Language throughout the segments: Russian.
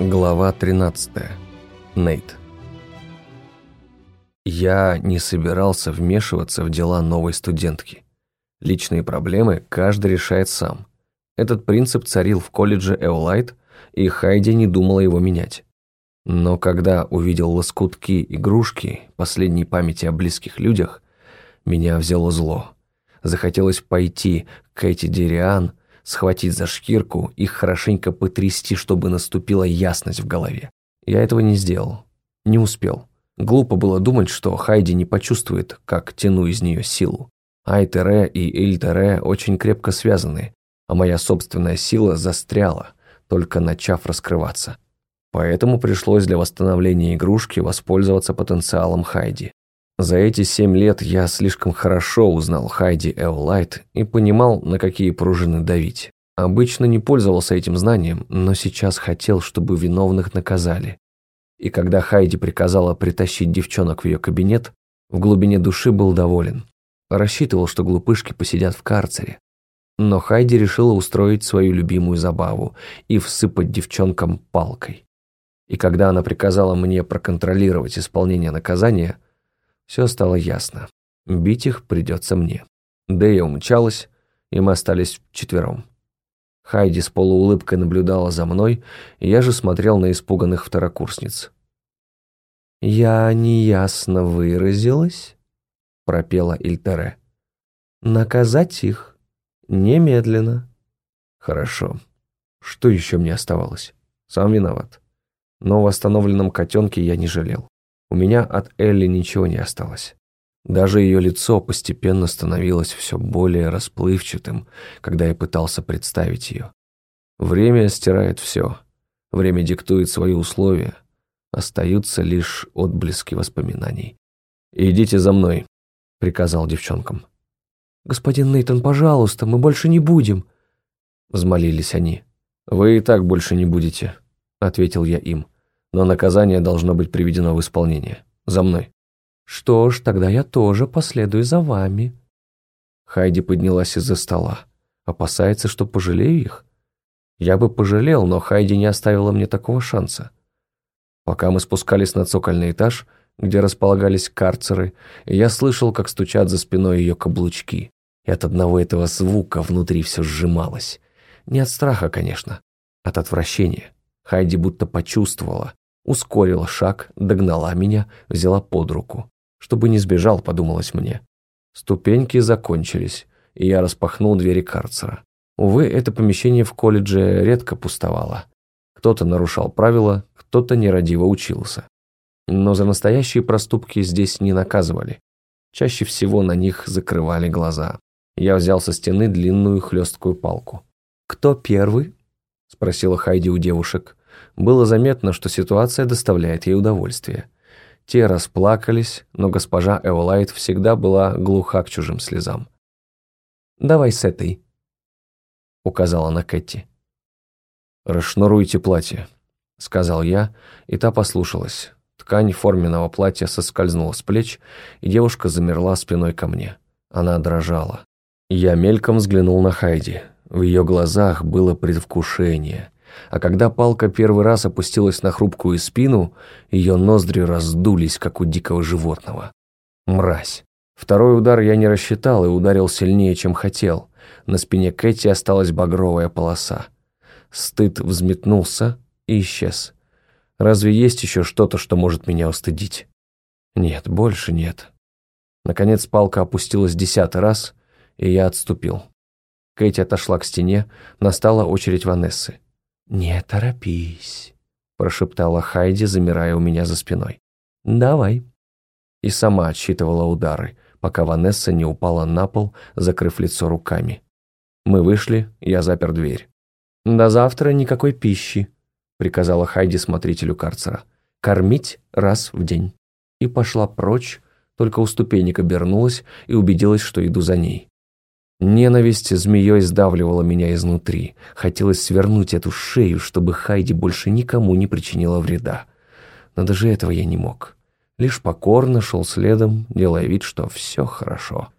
Глава 13. Нейт. Я не собирался вмешиваться в дела новой студентки. Личные проблемы каждый решает сам. Этот принцип царил в колледже Эолайт, и Хайди не думала его менять. Но когда увидел лоскутки игрушки, последней памяти о близких людях, меня взяло зло. Захотелось пойти к Эти Дериан, схватить за шкирку и хорошенько потрясти, чтобы наступила ясность в голове. Я этого не сделал. Не успел. Глупо было думать, что Хайди не почувствует, как тяну из нее силу. Айтере и Ильтере очень крепко связаны, а моя собственная сила застряла, только начав раскрываться. Поэтому пришлось для восстановления игрушки воспользоваться потенциалом Хайди. За эти семь лет я слишком хорошо узнал Хайди Эолайт и понимал, на какие пружины давить. Обычно не пользовался этим знанием, но сейчас хотел, чтобы виновных наказали. И когда Хайди приказала притащить девчонок в ее кабинет, в глубине души был доволен. Рассчитывал, что глупышки посидят в карцере. Но Хайди решила устроить свою любимую забаву и всыпать девчонкам палкой. И когда она приказала мне проконтролировать исполнение наказания – все стало ясно. Бить их придется мне. Дэя умчалась, и мы остались вчетвером. Хайди с полуулыбкой наблюдала за мной, и я же смотрел на испуганных второкурсниц. «Я неясно выразилась», — пропела Ильтере. «Наказать их немедленно». «Хорошо. Что еще мне оставалось? Сам виноват. Но в восстановленном котенке я не жалел. У меня от Элли ничего не осталось. Даже ее лицо постепенно становилось все более расплывчатым, когда я пытался представить ее. Время стирает все. Время диктует свои условия. Остаются лишь отблески воспоминаний. «Идите за мной», — приказал девчонкам. «Господин Нейтон, пожалуйста, мы больше не будем», — взмолились они. «Вы и так больше не будете», — ответил я им но наказание должно быть приведено в исполнение. За мной». «Что ж, тогда я тоже последую за вами». Хайди поднялась из-за стола. Опасается, что пожалею их? Я бы пожалел, но Хайди не оставила мне такого шанса. Пока мы спускались на цокольный этаж, где располагались карцеры, я слышал, как стучат за спиной ее каблучки. И от одного этого звука внутри все сжималось. Не от страха, конечно, от отвращения. Хайди будто почувствовала, Ускорила шаг, догнала меня, взяла под руку. Чтобы не сбежал, подумалось мне. Ступеньки закончились, и я распахнул двери карцера. Увы, это помещение в колледже редко пустовало. Кто-то нарушал правила, кто-то нерадиво учился. Но за настоящие проступки здесь не наказывали. Чаще всего на них закрывали глаза. Я взял со стены длинную хлесткую палку. «Кто первый?» – спросила Хайди у девушек. Было заметно, что ситуация доставляет ей удовольствие. Те расплакались, но госпожа Эолайт всегда была глуха к чужим слезам. «Давай с этой», — указала на Кэти. «Расшнуруйте платье», — сказал я, и та послушалась. Ткань форменного платья соскользнула с плеч, и девушка замерла спиной ко мне. Она дрожала. Я мельком взглянул на Хайди. В ее глазах было предвкушение а когда палка первый раз опустилась на хрупкую спину, ее ноздри раздулись, как у дикого животного. Мразь. Второй удар я не рассчитал и ударил сильнее, чем хотел. На спине Кэти осталась багровая полоса. Стыд взметнулся и исчез. Разве есть еще что-то, что может меня устыдить? Нет, больше нет. Наконец палка опустилась десятый раз, и я отступил. Кэти отошла к стене, настала очередь Ванессы. «Не торопись», – прошептала Хайди, замирая у меня за спиной. «Давай». И сама отсчитывала удары, пока Ванесса не упала на пол, закрыв лицо руками. Мы вышли, я запер дверь. «До завтра никакой пищи», – приказала Хайди смотрителю карцера. «Кормить раз в день». И пошла прочь, только у ступенек обернулась и убедилась, что иду за ней. Ненависть змеей сдавливала меня изнутри. Хотелось свернуть эту шею, чтобы Хайди больше никому не причинила вреда. Но даже этого я не мог. Лишь покорно шел следом, делая вид, что все хорошо.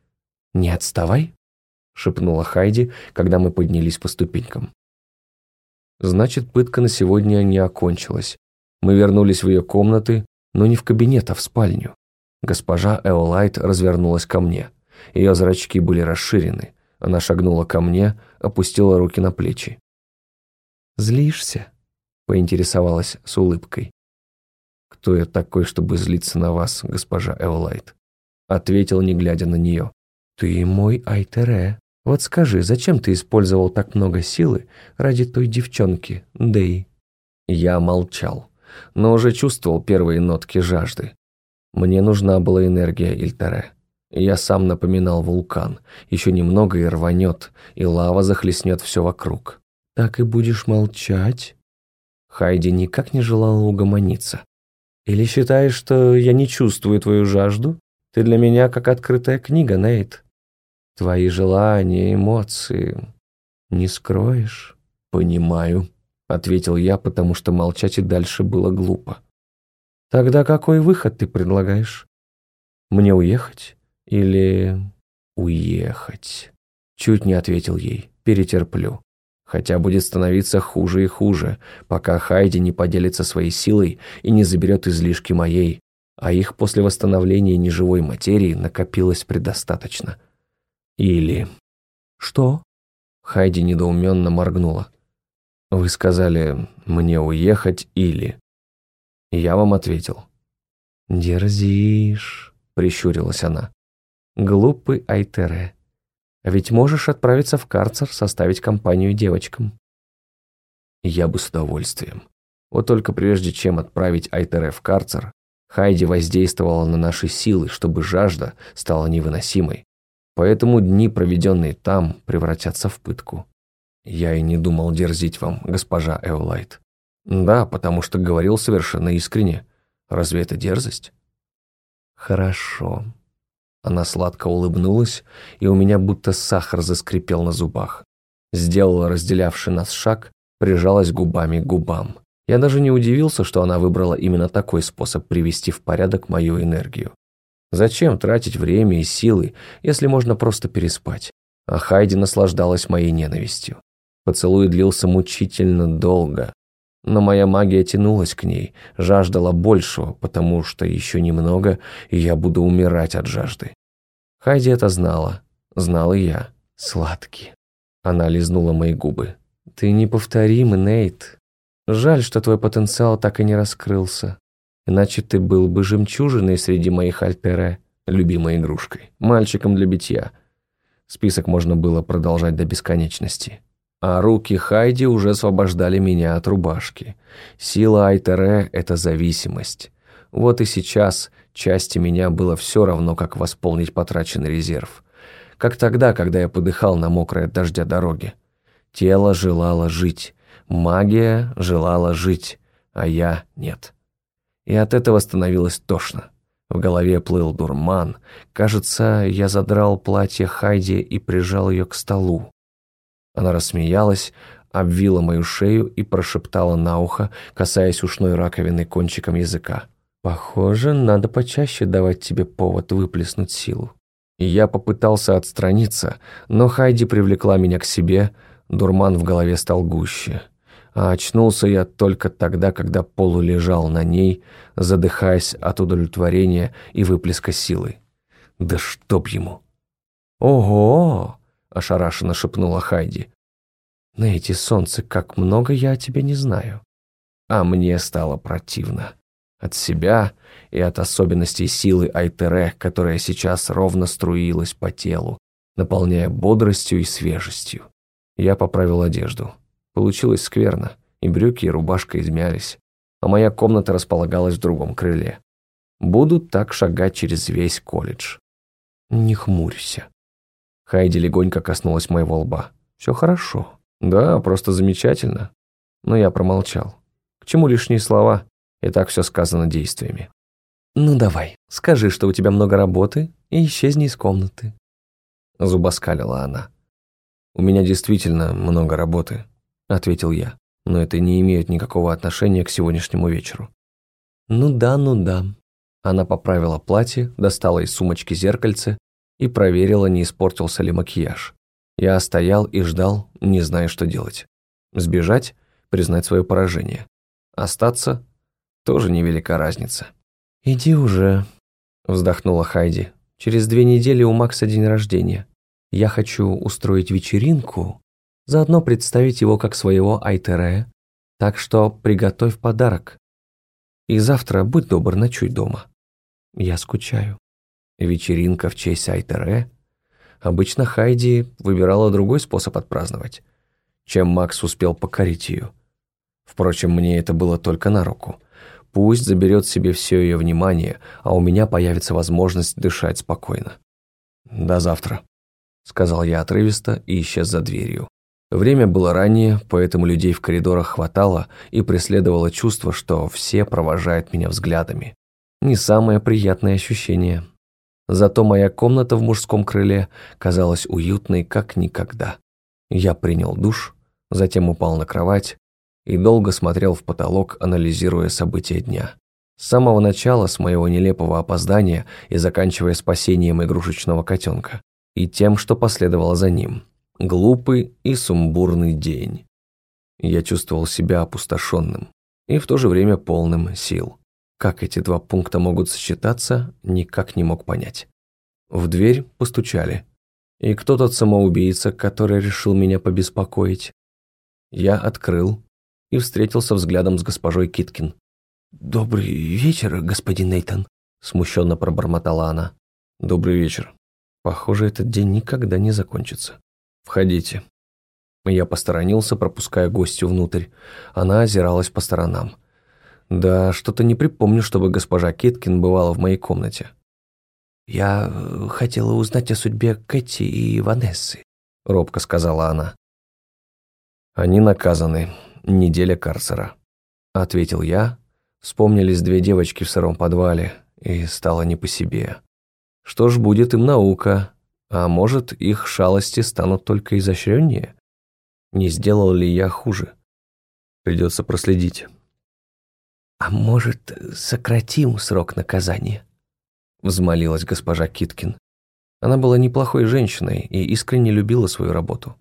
«Не отставай», — шепнула Хайди, когда мы поднялись по ступенькам. Значит, пытка на сегодня не окончилась. Мы вернулись в ее комнаты, но не в кабинет, а в спальню. Госпожа Эолайт развернулась ко мне. Ее зрачки были расширены. Она шагнула ко мне, опустила руки на плечи. «Злишься?» — поинтересовалась с улыбкой. «Кто я такой, чтобы злиться на вас, госпожа Эолайт?» Ответил, не глядя на нее. «Ты мой Айтере. Вот скажи, зачем ты использовал так много силы ради той девчонки, Дэй?» Я молчал, но уже чувствовал первые нотки жажды. Мне нужна была энергия Ильтере. Я сам напоминал вулкан. Еще немного и рванет, и лава захлестнет все вокруг. «Так и будешь молчать?» Хайди никак не желала угомониться. «Или считаешь, что я не чувствую твою жажду? Ты для меня как открытая книга, Нейт. Твои желания, эмоции не скроешь?» «Понимаю», — ответил я, потому что молчать и дальше было глупо. «Тогда какой выход ты предлагаешь? Мне уехать?» Или уехать. Чуть не ответил ей. Перетерплю. Хотя будет становиться хуже и хуже, пока Хайди не поделится своей силой и не заберет излишки моей, а их после восстановления неживой материи накопилось предостаточно. Или... Что? Хайди недоуменно моргнула. Вы сказали мне уехать или... Я вам ответил. «Дерзишь», — прищурилась она. Глупый Айтере. А ведь можешь отправиться в карцер, составить компанию девочкам. Я бы с удовольствием. Вот только прежде чем отправить Айтере в карцер, Хайди воздействовала на наши силы, чтобы жажда стала невыносимой. Поэтому дни, проведенные там, превратятся в пытку. Я и не думал дерзить вам, госпожа Эолайт. Да, потому что говорил совершенно искренне. Разве это дерзость? Хорошо. Она сладко улыбнулась, и у меня будто сахар заскрипел на зубах. Сделала разделявший нас шаг, прижалась губами к губам. Я даже не удивился, что она выбрала именно такой способ привести в порядок мою энергию. Зачем тратить время и силы, если можно просто переспать? А Хайди наслаждалась моей ненавистью. Поцелуй длился мучительно долго, но моя магия тянулась к ней, жаждала большего, потому что еще немного, и я буду умирать от жажды. Хайди это знала, знал и я. Сладкий. Она лизнула мои губы. Ты неповторимый, Нейт. Жаль, что твой потенциал так и не раскрылся. Иначе ты был бы жемчужиной среди моих альтере, любимой игрушкой, мальчиком для битья. Список можно было продолжать до бесконечности а руки Хайди уже освобождали меня от рубашки. Сила Айтере — это зависимость. Вот и сейчас части меня было все равно, как восполнить потраченный резерв. Как тогда, когда я подыхал на мокрой от дождя дороге. Тело желало жить, магия желала жить, а я нет. И от этого становилось тошно. В голове плыл дурман. Кажется, я задрал платье Хайди и прижал ее к столу. Она рассмеялась, обвила мою шею и прошептала на ухо, касаясь ушной раковины кончиком языка. «Похоже, надо почаще давать тебе повод выплеснуть силу». Я попытался отстраниться, но Хайди привлекла меня к себе, дурман в голове стал гуще. А очнулся я только тогда, когда полулежал на ней, задыхаясь от удовлетворения и выплеска силы. Да чтоб ему! «Ого!» Ошарашенно шепнула Хайди. «Нейти, солнце, как много я о тебе не знаю». А мне стало противно. От себя и от особенностей силы Айтере, которая сейчас ровно струилась по телу, наполняя бодростью и свежестью. Я поправил одежду. Получилось скверно, и брюки, и рубашка измялись, а моя комната располагалась в другом крыле. Буду так шагать через весь колледж. Не хмурься. Хайди легонько коснулась моего лба. «Все хорошо». «Да, просто замечательно». Но я промолчал. К чему лишние слова? И так все сказано действиями. «Ну давай, скажи, что у тебя много работы, и исчезни из комнаты». Зубоскалила она. «У меня действительно много работы», — ответил я. «Но это не имеет никакого отношения к сегодняшнему вечеру». «Ну да, ну да». Она поправила платье, достала из сумочки зеркальце и проверила, не испортился ли макияж. Я стоял и ждал, не зная, что делать. Сбежать? признать свое поражение. Остаться тоже невелика разница. «Иди уже», — вздохнула Хайди. «Через две недели у Макса день рождения. Я хочу устроить вечеринку, заодно представить его как своего Айтере, так что приготовь подарок. И завтра будь добр, ночуй дома. Я скучаю». Вечеринка в честь Айтере? Обычно Хайди выбирала другой способ отпраздновать, чем Макс успел покорить ее. Впрочем, мне это было только на руку. Пусть заберет себе все ее внимание, а у меня появится возможность дышать спокойно. «До завтра», — сказал я отрывисто и исчез за дверью. Время было раннее, поэтому людей в коридорах хватало и преследовало чувство, что все провожают меня взглядами. Не самое приятное ощущение. Зато моя комната в мужском крыле казалась уютной как никогда. Я принял душ, затем упал на кровать и долго смотрел в потолок, анализируя события дня. С самого начала, с моего нелепого опоздания и заканчивая спасением игрушечного котенка, и тем, что последовало за ним. Глупый и сумбурный день. Я чувствовал себя опустошенным и в то же время полным сил. Как эти два пункта могут сочетаться, никак не мог понять. В дверь постучали. И кто тот самоубийца, который решил меня побеспокоить? Я открыл и встретился взглядом с госпожой Киткин. «Добрый вечер, господин Нейтан», – смущенно пробормотала она. «Добрый вечер. Похоже, этот день никогда не закончится. Входите». Я посторонился, пропуская гостью внутрь. Она озиралась по сторонам. Да, что-то не припомню, чтобы госпожа Киткин бывала в моей комнате. «Я э, хотела узнать о судьбе Кэти и Ванессы», — робко сказала она. «Они наказаны неделя карцера», — ответил я. Вспомнились две девочки в сыром подвале, и стало не по себе. Что ж, будет им наука, а может, их шалости станут только изощреннее? Не сделал ли я хуже? Придется проследить. «А может, сократим срок наказания?» Взмолилась госпожа Киткин. Она была неплохой женщиной и искренне любила свою работу.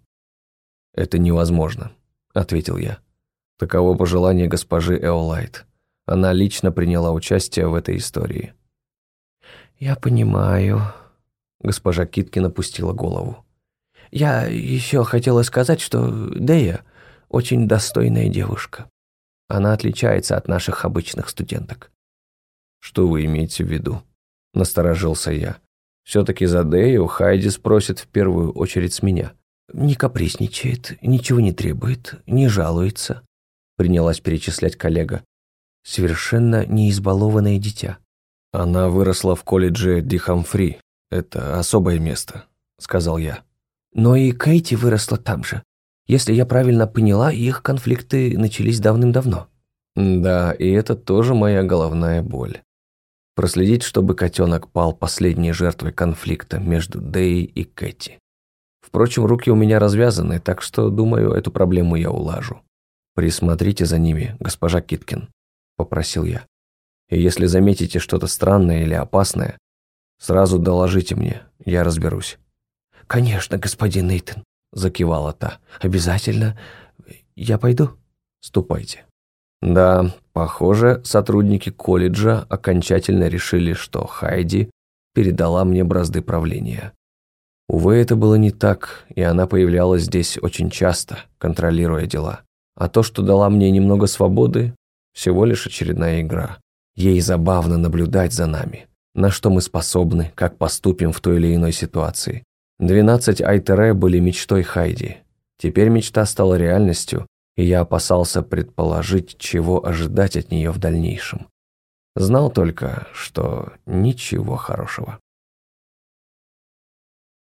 «Это невозможно», — ответил я. Таково пожелание госпожи Эолайт. Она лично приняла участие в этой истории. «Я понимаю», — госпожа Киткин опустила голову. «Я еще хотела сказать, что Дея очень достойная девушка. Она отличается от наших обычных студенток». «Что вы имеете в виду?» — насторожился я. «Все-таки за Дею Хайди спросит в первую очередь с меня». «Не капризничает, ничего не требует, не жалуется принялась перечислять коллега. Совершенно неизбалованное дитя. Она выросла в колледже Дихамфри. Это особое место, сказал я. Но и Кейти выросла там же. Если я правильно поняла, их конфликты начались давным-давно. Да, и это тоже моя головная боль. Проследить, чтобы котенок пал последней жертвой конфликта между Дэй и Кэти. Впрочем, руки у меня развязаны, так что, думаю, эту проблему я улажу. «Присмотрите за ними, госпожа Киткин», – попросил я. «И если заметите что-то странное или опасное, сразу доложите мне, я разберусь». «Конечно, господин Нейтон», – закивала та. «Обязательно. Я пойду?» «Ступайте». Да, похоже, сотрудники колледжа окончательно решили, что Хайди передала мне бразды правления. Увы, это было не так, и она появлялась здесь очень часто, контролируя дела. А то, что дала мне немного свободы, всего лишь очередная игра. Ей забавно наблюдать за нами, на что мы способны, как поступим в той или иной ситуации. Двенадцать Айтере были мечтой Хайди. Теперь мечта стала реальностью, и я опасался предположить, чего ожидать от нее в дальнейшем. Знал только, что ничего хорошего.